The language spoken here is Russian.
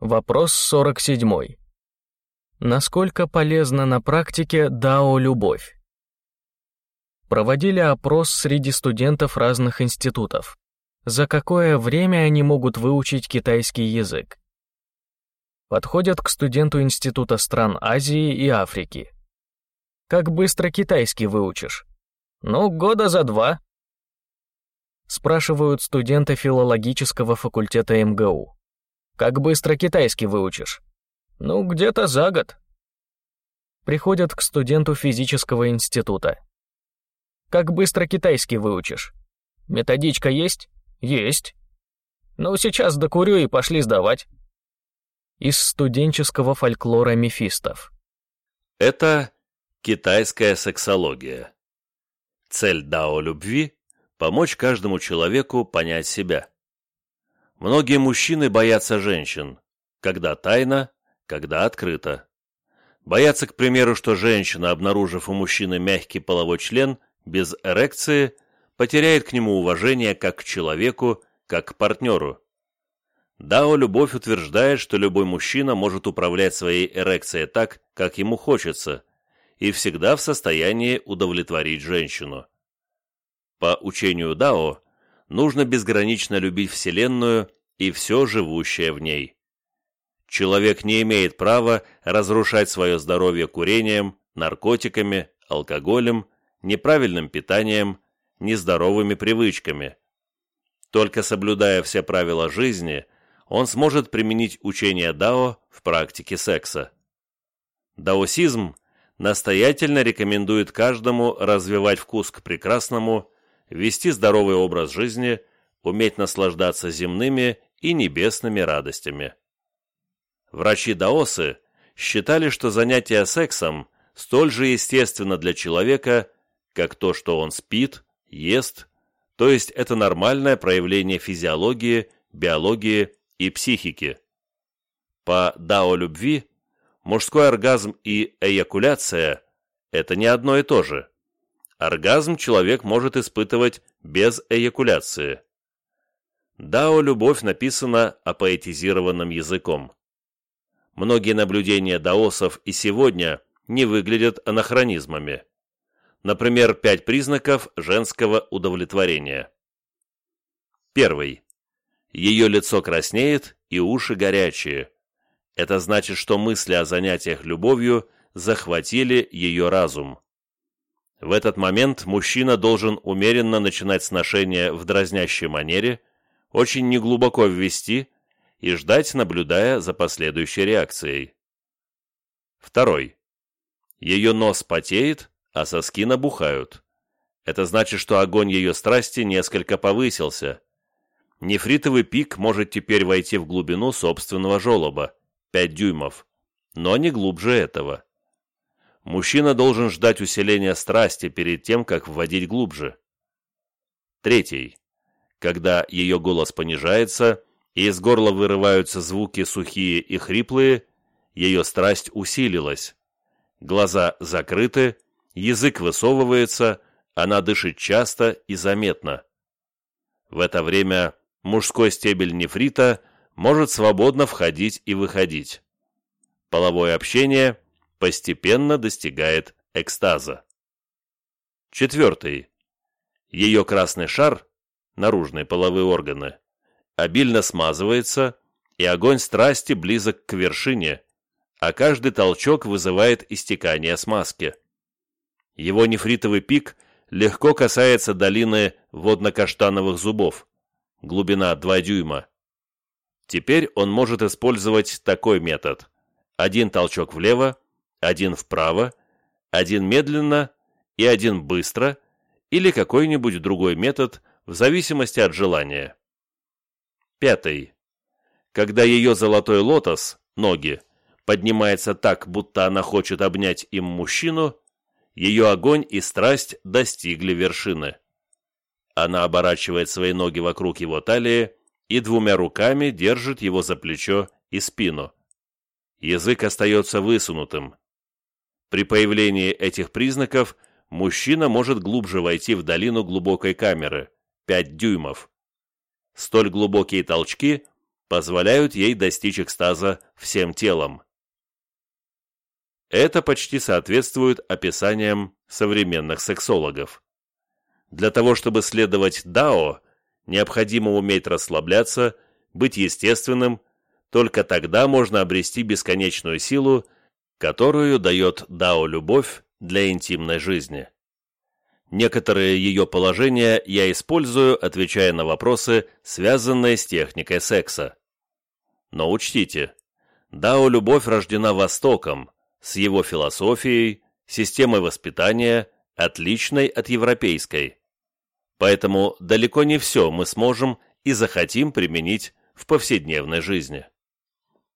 Вопрос 47. Насколько полезна на практике дао-любовь? Проводили опрос среди студентов разных институтов. За какое время они могут выучить китайский язык? Подходят к студенту Института стран Азии и Африки. Как быстро китайский выучишь? Ну, года за два. Спрашивают студента филологического факультета МГУ. Как быстро китайский выучишь? Ну, где-то за год. Приходят к студенту физического института. Как быстро китайский выучишь? Методичка есть? Есть. Ну, сейчас докурю и пошли сдавать. Из студенческого фольклора мефистов. Это китайская сексология. Цель дао любви – помочь каждому человеку понять себя. Многие мужчины боятся женщин, когда тайно, когда открыто. Боятся, к примеру, что женщина, обнаружив у мужчины мягкий половой член, без эрекции, потеряет к нему уважение как к человеку, как к партнеру. Дао Любовь утверждает, что любой мужчина может управлять своей эрекцией так, как ему хочется, и всегда в состоянии удовлетворить женщину. По учению Дао, нужно безгранично любить Вселенную и все живущее в ней. Человек не имеет права разрушать свое здоровье курением, наркотиками, алкоголем, неправильным питанием, нездоровыми привычками. Только соблюдая все правила жизни, он сможет применить учение Дао в практике секса. Даосизм настоятельно рекомендует каждому развивать вкус к прекрасному, вести здоровый образ жизни, уметь наслаждаться земными и небесными радостями. Врачи-даосы считали, что занятие сексом столь же естественно для человека, как то, что он спит, ест, то есть это нормальное проявление физиологии, биологии и психики. По дао любви мужской оргазм и эякуляция – это не одно и то же. Оргазм человек может испытывать без эякуляции. Дао любовь написана апоэтизированным языком. Многие наблюдения даосов и сегодня не выглядят анахронизмами. Например, пять признаков женского удовлетворения. Первый. Ее лицо краснеет и уши горячие. Это значит, что мысли о занятиях любовью захватили ее разум. В этот момент мужчина должен умеренно начинать сношение в дразнящей манере, очень неглубоко ввести – и ждать, наблюдая за последующей реакцией. Второй. Ее нос потеет, а соски набухают. Это значит, что огонь ее страсти несколько повысился. Нефритовый пик может теперь войти в глубину собственного желоба, 5 дюймов, но не глубже этого. Мужчина должен ждать усиления страсти перед тем, как вводить глубже. Третий. Когда ее голос понижается, и из горла вырываются звуки сухие и хриплые, ее страсть усилилась. Глаза закрыты, язык высовывается, она дышит часто и заметно. В это время мужской стебель нефрита может свободно входить и выходить. Половое общение постепенно достигает экстаза. Четвертый. Ее красный шар, наружные половые органы, обильно смазывается, и огонь страсти близок к вершине, а каждый толчок вызывает истекание смазки. Его нефритовый пик легко касается долины водно-каштановых зубов, глубина 2 дюйма. Теперь он может использовать такой метод. Один толчок влево, один вправо, один медленно и один быстро, или какой-нибудь другой метод в зависимости от желания. Пятый. Когда ее золотой лотос, ноги, поднимается так, будто она хочет обнять им мужчину, ее огонь и страсть достигли вершины. Она оборачивает свои ноги вокруг его талии и двумя руками держит его за плечо и спину. Язык остается высунутым. При появлении этих признаков мужчина может глубже войти в долину глубокой камеры, 5 дюймов. Столь глубокие толчки позволяют ей достичь экстаза всем телом. Это почти соответствует описаниям современных сексологов. Для того, чтобы следовать Дао, необходимо уметь расслабляться, быть естественным, только тогда можно обрести бесконечную силу, которую дает Дао-любовь для интимной жизни. Некоторые ее положения я использую, отвечая на вопросы, связанные с техникой секса. Но учтите, Дао-любовь рождена Востоком, с его философией, системой воспитания, отличной от европейской. Поэтому далеко не все мы сможем и захотим применить в повседневной жизни.